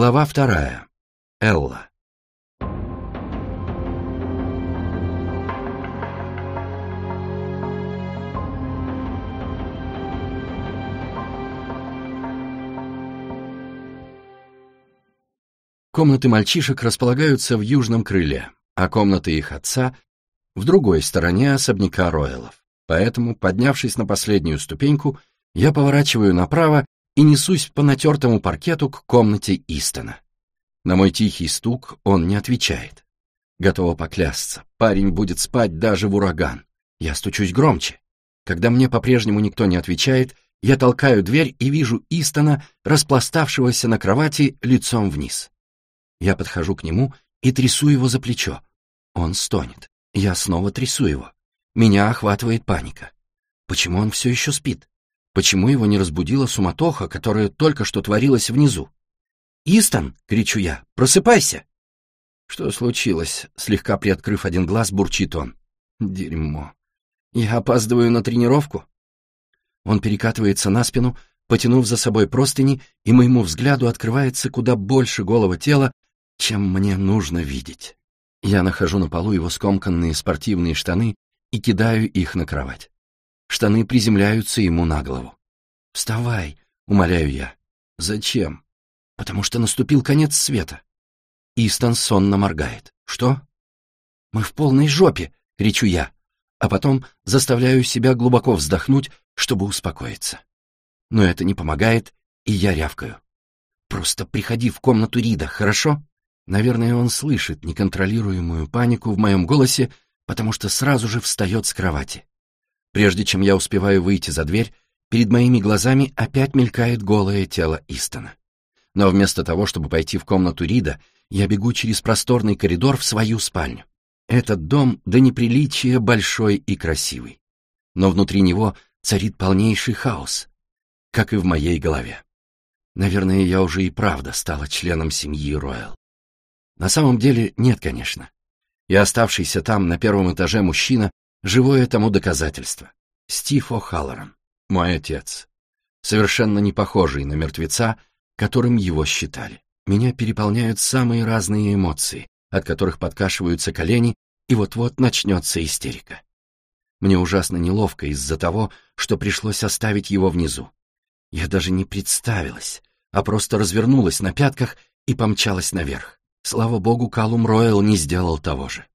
Глава вторая. Элла. Комнаты мальчишек располагаются в южном крыле, а комнаты их отца — в другой стороне особняка Ройлов. Поэтому, поднявшись на последнюю ступеньку, я поворачиваю направо и несусь по натертому паркету к комнате Истона. На мой тихий стук он не отвечает. Готова поклясться, парень будет спать даже в ураган. Я стучусь громче. Когда мне по-прежнему никто не отвечает, я толкаю дверь и вижу Истона, распластавшегося на кровати лицом вниз. Я подхожу к нему и трясу его за плечо. Он стонет. Я снова трясу его. Меня охватывает паника. Почему он все еще спит? Почему его не разбудила суматоха, которая только что творилась внизу? «Истон!» — кричу я. «Просыпайся!» Что случилось? Слегка приоткрыв один глаз, бурчит он. Дерьмо. Я опаздываю на тренировку? Он перекатывается на спину, потянув за собой простыни, и моему взгляду открывается куда больше голого тела, чем мне нужно видеть. Я нахожу на полу его скомканные спортивные штаны и кидаю их на кровать. Штаны приземляются ему на голову. «Вставай!» — умоляю я. «Зачем?» потому что наступил конец света. Истон сонно моргает. «Что?» «Мы в полной жопе!» — кричу я, а потом заставляю себя глубоко вздохнуть, чтобы успокоиться. Но это не помогает, и я рявкаю. «Просто приходи в комнату Рида, хорошо?» Наверное, он слышит неконтролируемую панику в моем голосе, потому что сразу же встает с кровати. Прежде чем я успеваю выйти за дверь, перед моими глазами опять мелькает голое тело Истона но вместо того, чтобы пойти в комнату Рида, я бегу через просторный коридор в свою спальню. Этот дом до неприличия большой и красивый. Но внутри него царит полнейший хаос, как и в моей голове. Наверное, я уже и правда стала членом семьи Ройл. На самом деле нет, конечно. И оставшийся там на первом этаже мужчина — живое тому доказательство. Стив О'Халлоран, мой отец. Совершенно не похожий на мертвеца, которым его считали. Меня переполняют самые разные эмоции, от которых подкашиваются колени, и вот-вот начнется истерика. Мне ужасно неловко из-за того, что пришлось оставить его внизу. Я даже не представилась, а просто развернулась на пятках и помчалась наверх. Слава богу, Калум Ройл не сделал того же.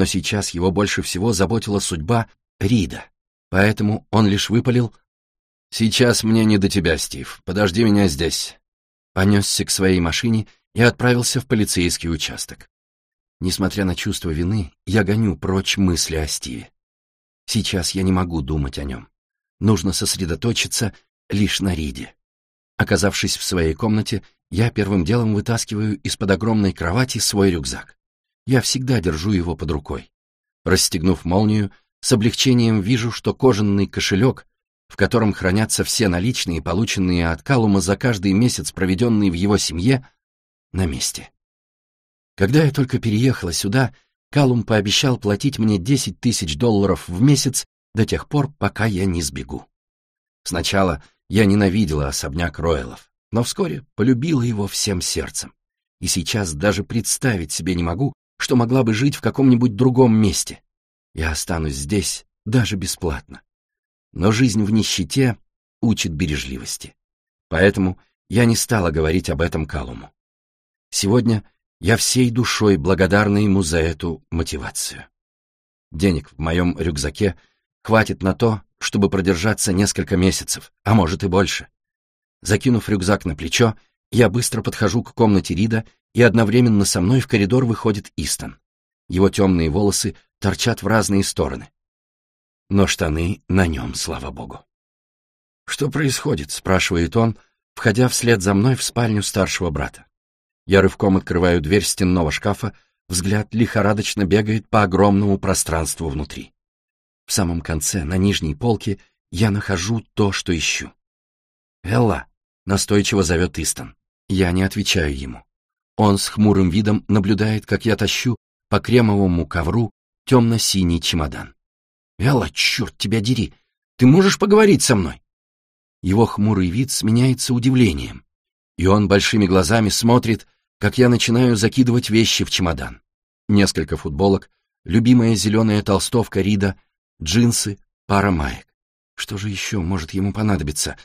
Но сейчас его больше всего заботила судьба Рида, поэтому он лишь выпалил «Сейчас мне не до тебя, Стив, подожди меня здесь» понесся к своей машине и отправился в полицейский участок. Несмотря на чувство вины, я гоню прочь мысли о Стиве. Сейчас я не могу думать о нем. Нужно сосредоточиться лишь на Риде. Оказавшись в своей комнате, я первым делом вытаскиваю из-под огромной кровати свой рюкзак. Я всегда держу его под рукой. Расстегнув молнию, с облегчением вижу, что кожаный кошелек, в котором хранятся все наличные, полученные от Калума за каждый месяц, проведенный в его семье, на месте. Когда я только переехала сюда, Калум пообещал платить мне 10 тысяч долларов в месяц до тех пор, пока я не сбегу. Сначала я ненавидела особняк Ройлов, но вскоре полюбила его всем сердцем. И сейчас даже представить себе не могу, что могла бы жить в каком-нибудь другом месте. Я останусь здесь даже бесплатно но жизнь в нищете учит бережливости. Поэтому я не стала говорить об этом Калуму. Сегодня я всей душой благодарна ему за эту мотивацию. Денег в моем рюкзаке хватит на то, чтобы продержаться несколько месяцев, а может и больше. Закинув рюкзак на плечо, я быстро подхожу к комнате Рида, и одновременно со мной в коридор выходит Истон. Его темные волосы торчат в разные стороны но штаны на нем, слава богу. «Что происходит?» — спрашивает он, входя вслед за мной в спальню старшего брата. Я рывком открываю дверь стенного шкафа, взгляд лихорадочно бегает по огромному пространству внутри. В самом конце, на нижней полке, я нахожу то, что ищу. «Элла!» — настойчиво зовет Истон. Я не отвечаю ему. Он с хмурым видом наблюдает, как я тащу по кремовому ковру темно-синий чемодан. «Элла, черт тебя дери! Ты можешь поговорить со мной?» Его хмурый вид сменяется удивлением, и он большими глазами смотрит, как я начинаю закидывать вещи в чемодан. Несколько футболок, любимая зеленая толстовка Рида, джинсы, пара маек. Что же еще может ему понадобиться?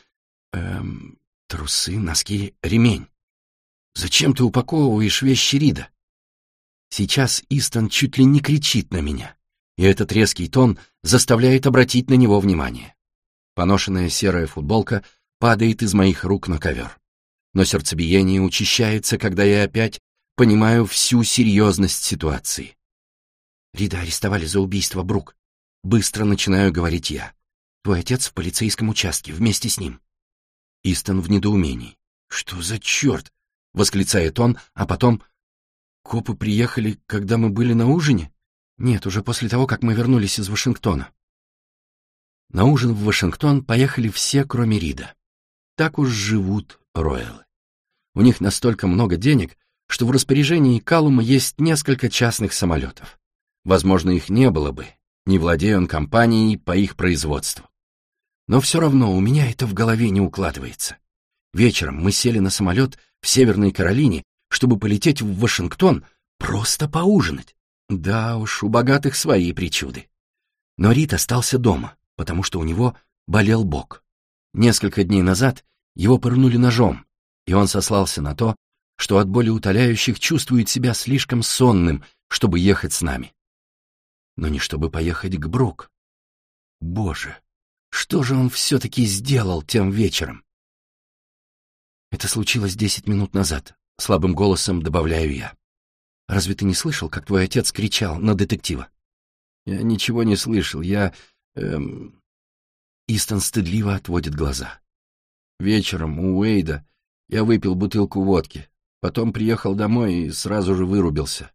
Эм, трусы, носки, ремень. Зачем ты упаковываешь вещи Рида? Сейчас Истон чуть ли не кричит на меня, и этот резкий тон заставляет обратить на него внимание. Поношенная серая футболка падает из моих рук на ковер. Но сердцебиение учащается, когда я опять понимаю всю серьезность ситуации. Рида арестовали за убийство Брук. Быстро начинаю говорить я. Твой отец в полицейском участке, вместе с ним. Истон в недоумении. «Что за черт?» — восклицает он, а потом... «Копы приехали, когда мы были на ужине?» «Нет, уже после того, как мы вернулись из Вашингтона». На ужин в Вашингтон поехали все, кроме Рида. Так уж живут Ройлы. У них настолько много денег, что в распоряжении Калума есть несколько частных самолетов. Возможно, их не было бы, не владея он компанией по их производству. Но все равно у меня это в голове не укладывается. Вечером мы сели на самолет в Северной Каролине, чтобы полететь в Вашингтон просто поужинать. Да уж, у богатых свои причуды. Но Рит остался дома, потому что у него болел бок. Несколько дней назад его пырнули ножом, и он сослался на то, что от боли утоляющих чувствует себя слишком сонным, чтобы ехать с нами. Но не чтобы поехать к Брук. Боже, что же он все-таки сделал тем вечером? Это случилось десять минут назад, слабым голосом добавляю я. Разве ты не слышал, как твой отец кричал на детектива? Я ничего не слышал, я... Эм... Истон стыдливо отводит глаза. Вечером у Уэйда я выпил бутылку водки, потом приехал домой и сразу же вырубился.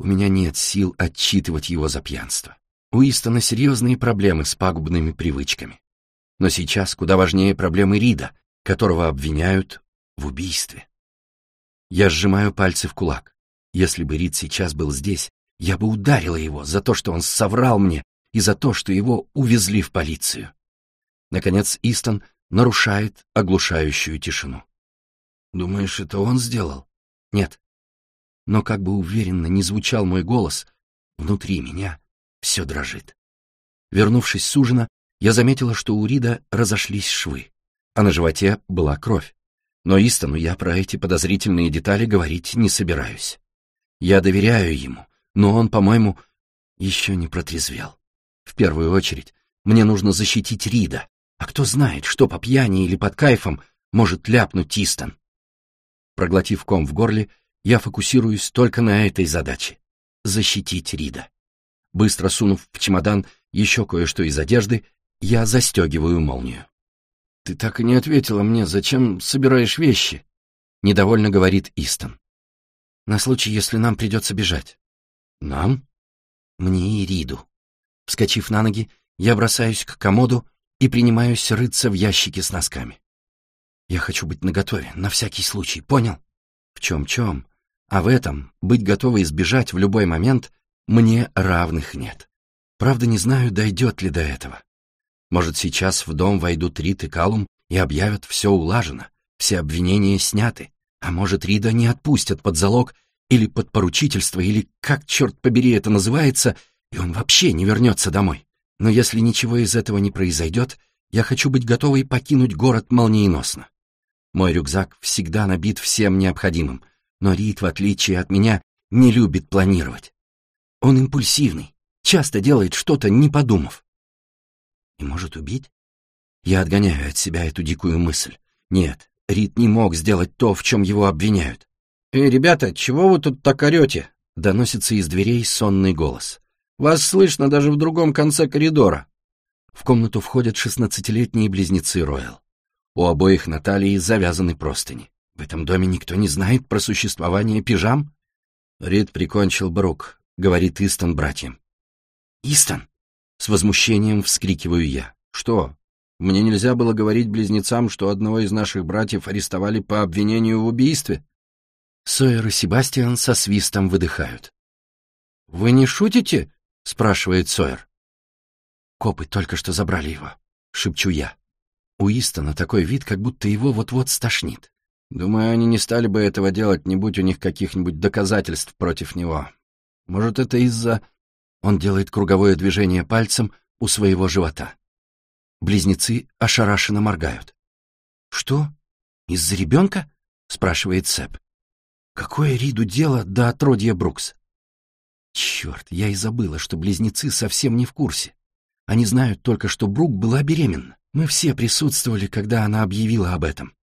У меня нет сил отчитывать его за пьянство. У Истона серьезные проблемы с пагубными привычками. Но сейчас куда важнее проблемы Рида, которого обвиняют в убийстве. Я сжимаю пальцы в кулак. Если бы Рид сейчас был здесь, я бы ударила его за то, что он соврал мне, и за то, что его увезли в полицию. Наконец Истон нарушает оглушающую тишину. «Думаешь, это он сделал?» «Нет». Но как бы уверенно не звучал мой голос, внутри меня все дрожит. Вернувшись с ужина, я заметила, что у Рида разошлись швы, а на животе была кровь. Но Истону я про эти подозрительные детали говорить не собираюсь. Я доверяю ему, но он, по-моему, еще не протрезвел. В первую очередь, мне нужно защитить Рида, а кто знает, что по пьяни или под кайфом может ляпнуть Истон. Проглотив ком в горле, я фокусируюсь только на этой задаче — защитить Рида. Быстро сунув в чемодан еще кое-что из одежды, я застегиваю молнию. «Ты так и не ответила мне, зачем собираешь вещи?» — недовольно говорит Истон. «На случай, если нам придется бежать». «Нам?» «Мне и Риду». Вскочив на ноги, я бросаюсь к комоду и принимаюсь рыться в ящике с носками. Я хочу быть наготове, на всякий случай, понял? В чем-чем, а в этом быть готовой избежать в любой момент мне равных нет. Правда, не знаю, дойдет ли до этого. Может, сейчас в дом войдут Рид и Калум и объявят все улажено, все обвинения сняты, а может, Рида не отпустят под залог или под поручительство, или как, черт побери, это называется, и он вообще не вернется домой. Но если ничего из этого не произойдет, я хочу быть готовой покинуть город молниеносно. Мой рюкзак всегда набит всем необходимым, но Рид, в отличие от меня, не любит планировать. Он импульсивный, часто делает что-то, не подумав. И может убить? Я отгоняю от себя эту дикую мысль. Нет, Рид не мог сделать то, в чем его обвиняют. «Эй, ребята, чего вы тут так орете?» — доносится из дверей сонный голос. «Вас слышно даже в другом конце коридора». В комнату входят шестнадцатилетние близнецы Ройл. У обоих на талии завязаны простыни. В этом доме никто не знает про существование пижам? Рид прикончил Брук, говорит Истон братьям. «Истон!» — с возмущением вскрикиваю я. «Что? Мне нельзя было говорить близнецам, что одного из наших братьев арестовали по обвинению в убийстве?» Сойер и Себастьян со свистом выдыхают. «Вы не шутите?» — спрашивает Сойер. «Копы только что забрали его», — шепчу я. У Истона такой вид, как будто его вот-вот стошнит. Думаю, они не стали бы этого делать, не будь у них каких-нибудь доказательств против него. Может, это из-за... Он делает круговое движение пальцем у своего живота. Близнецы ошарашенно моргают. «Что? Из-за ребенка?» — спрашивает Сэп. «Какое Риду дело до отродья Брукс?» Черт, я и забыла, что близнецы совсем не в курсе. Они знают только, что Брук была беременна. Мы все присутствовали, когда она объявила об этом.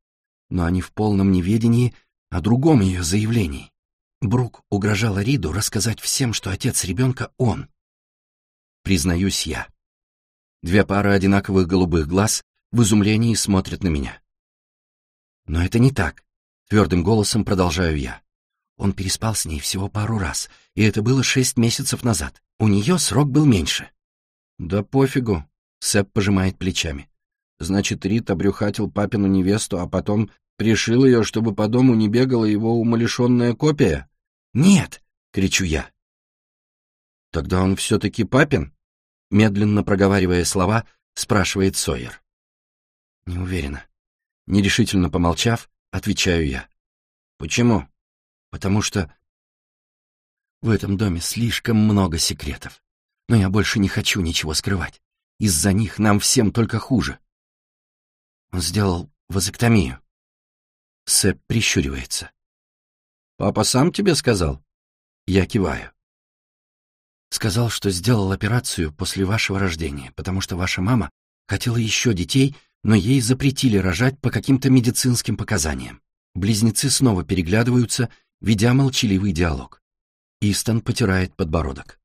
Но они в полном неведении о другом ее заявлении. Брук угрожала Риду рассказать всем, что отец ребенка он. Признаюсь я. Две пары одинаковых голубых глаз в изумлении смотрят на меня. Но это не так, твердым голосом продолжаю я. Он переспал с ней всего пару раз, и это было шесть месяцев назад. У нее срок был меньше. Да пофигу, Сэп пожимает плечами. Значит, Рит обрюхатил папину невесту, а потом пришил ее, чтобы по дому не бегала его умалишенная копия? «Нет!» — кричу я. «Тогда он все-таки папин?» Медленно проговаривая слова, спрашивает Сойер. «Не уверена». Нерешительно помолчав, отвечаю я. «Почему?» «Потому что в этом доме слишком много секретов. Но я больше не хочу ничего скрывать. Из-за них нам всем только хуже. Он сделал вазоктомию. Сэп прищуривается. «Папа сам тебе сказал?» Я киваю. Сказал, что сделал операцию после вашего рождения, потому что ваша мама хотела еще детей, но ей запретили рожать по каким-то медицинским показаниям. Близнецы снова переглядываются, ведя молчаливый диалог. Истон потирает подбородок.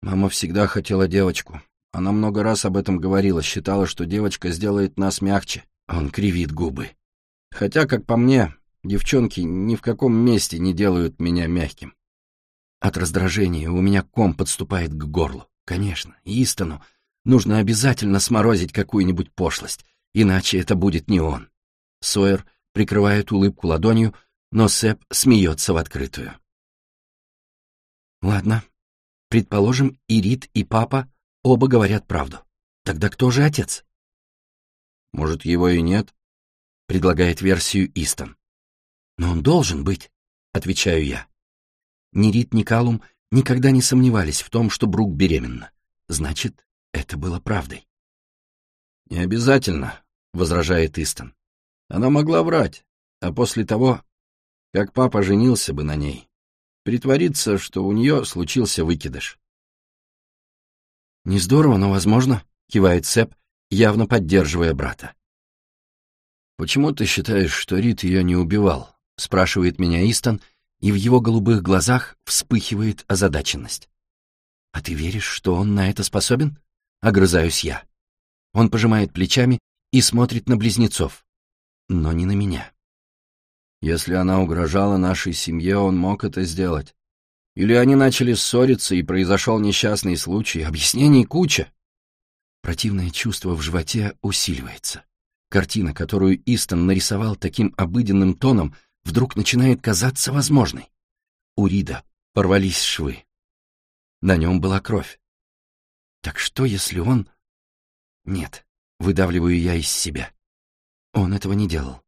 Мама всегда хотела девочку. Она много раз об этом говорила, считала, что девочка сделает нас мягче. Он кривит губы. Хотя, как по мне, девчонки ни в каком месте не делают меня мягким. От раздражения у меня ком подступает к горлу. Конечно, Истону нужно обязательно сморозить какую-нибудь пошлость, иначе это будет не он. Сойер прикрывает улыбку ладонью, но Сэп смеется в открытую. Ладно, предположим, и Рит, и папа оба говорят правду. Тогда кто же отец? Может, его и нет? Предлагает версию Истон. Но он должен быть, отвечаю я. Ни Рит, ни Калум никогда не сомневались в том, что Брук беременна. Значит, это было правдой. «Не обязательно», — возражает Истон. «Она могла врать, а после того, как папа женился бы на ней, притвориться, что у нее случился выкидыш». «Не здорово, но возможно», — кивает Сэп, явно поддерживая брата. «Почему ты считаешь, что Рит ее не убивал?» — спрашивает меня Истон, и в его голубых глазах вспыхивает озадаченность. «А ты веришь, что он на это способен?» — огрызаюсь я. Он пожимает плечами и смотрит на близнецов, но не на меня. Если она угрожала нашей семье, он мог это сделать. Или они начали ссориться, и произошел несчастный случай, объяснений куча. Противное чувство в животе усиливается. Картина, которую Истон нарисовал таким обыденным тоном, вдруг начинает казаться возможной. У Рида порвались швы. На нем была кровь. Так что, если он... Нет, выдавливаю я из себя. Он этого не делал.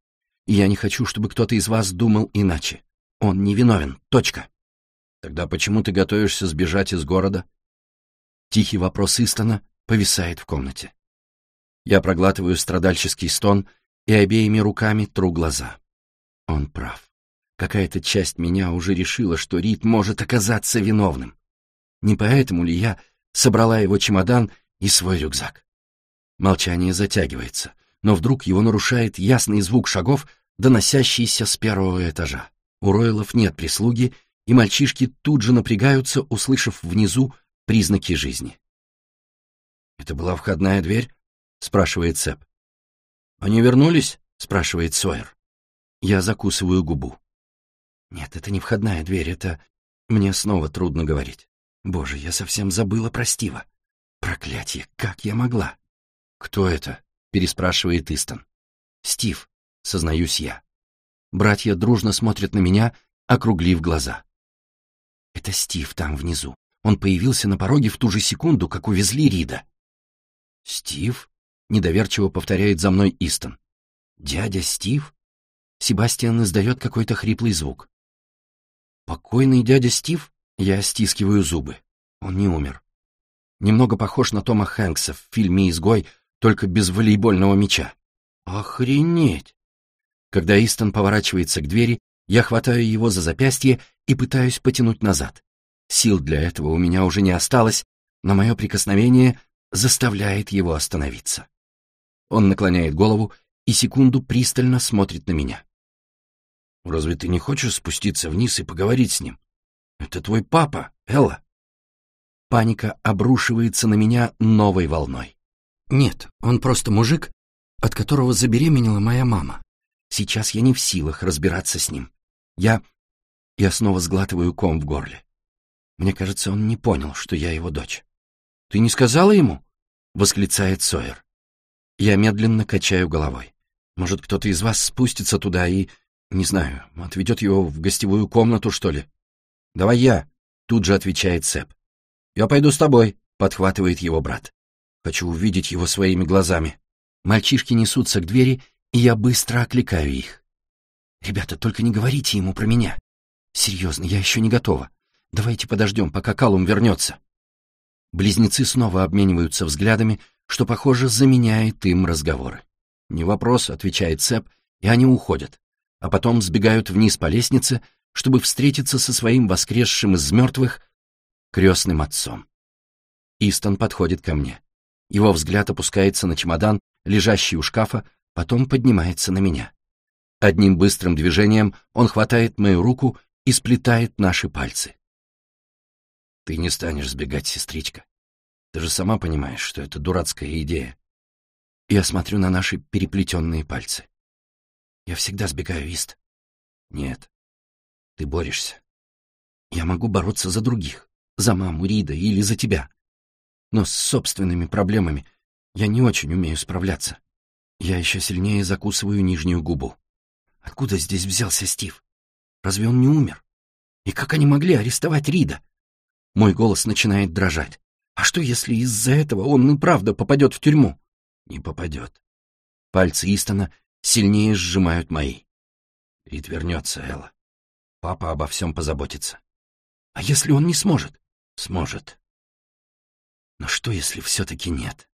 Я не хочу, чтобы кто-то из вас думал иначе. Он невиновен. Точка. Тогда почему ты готовишься сбежать из города? Тихий вопрос Истона повисает в комнате. Я проглатываю страдальческий стон и обеими руками тру глаза. Он прав. Какая-то часть меня уже решила, что Рид может оказаться виновным. Не поэтому ли я собрала его чемодан и свой рюкзак? Молчание затягивается, но вдруг его нарушает ясный звук шагов, доносящийся с первого этажа. У Ройлов нет прислуги, и мальчишки тут же напрягаются, услышав внизу признаки жизни. «Это была входная дверь?» — спрашивает Сэп. «Они вернулись?» — спрашивает Сойер. Я закусываю губу. «Нет, это не входная дверь, это... Мне снова трудно говорить. Боже, я совсем забыла про Стива. Проклятье, как я могла?» «Кто это?» — переспрашивает Истон. «Стив», — сознаюсь я. Братья дружно смотрят на меня, округлив глаза. Это Стив там внизу. Он появился на пороге в ту же секунду, как увезли Рида. «Стив?» — недоверчиво повторяет за мной Истон. «Дядя Стив?» Себастьян издает какой-то хриплый звук. Покойный дядя Стив? Я стискиваю зубы. Он не умер. Немного похож на Тома Хэнкса в фильме «Изгой», только без волейбольного мяча. Охренеть! Когда Истон поворачивается к двери, я хватаю его за запястье и пытаюсь потянуть назад. Сил для этого у меня уже не осталось, но мое прикосновение заставляет его остановиться. Он наклоняет голову и секунду пристально смотрит на меня. «Разве ты не хочешь спуститься вниз и поговорить с ним? Это твой папа, Элла». Паника обрушивается на меня новой волной. Нет, он просто мужик, от которого забеременела моя мама. Сейчас я не в силах разбираться с ним. Я... Я снова сглатываю ком в горле. Мне кажется, он не понял, что я его дочь. «Ты не сказала ему?» — восклицает Сойер. Я медленно качаю головой. Может, кто-то из вас спустится туда и, не знаю, отведет его в гостевую комнату, что ли? Давай я, тут же отвечает Сэп. Я пойду с тобой, подхватывает его брат. Хочу увидеть его своими глазами. Мальчишки несутся к двери, и я быстро окликаю их. Ребята, только не говорите ему про меня. Серьезно, я еще не готова. Давайте подождем, пока Калум вернется. Близнецы снова обмениваются взглядами, что, похоже, заменяет им разговоры. «Не вопрос», — отвечает Сэп, и они уходят, а потом сбегают вниз по лестнице, чтобы встретиться со своим воскресшим из мертвых крестным отцом. Истон подходит ко мне. Его взгляд опускается на чемодан, лежащий у шкафа, потом поднимается на меня. Одним быстрым движением он хватает мою руку и сплетает наши пальцы. «Ты не станешь сбегать, сестричка. Ты же сама понимаешь, что это дурацкая идея. Я смотрю на наши переплетенные пальцы. Я всегда сбегаю, Ист. Нет, ты борешься. Я могу бороться за других, за маму Рида или за тебя. Но с собственными проблемами я не очень умею справляться. Я еще сильнее закусываю нижнюю губу. Откуда здесь взялся Стив? Разве он не умер? И как они могли арестовать Рида? Мой голос начинает дрожать. А что, если из-за этого он и правда попадет в тюрьму? Не попадет. Пальцы Истона сильнее сжимают мои. Рид вернется, Элла. Папа обо всем позаботится. А если он не сможет? Сможет. Но что, если все-таки нет?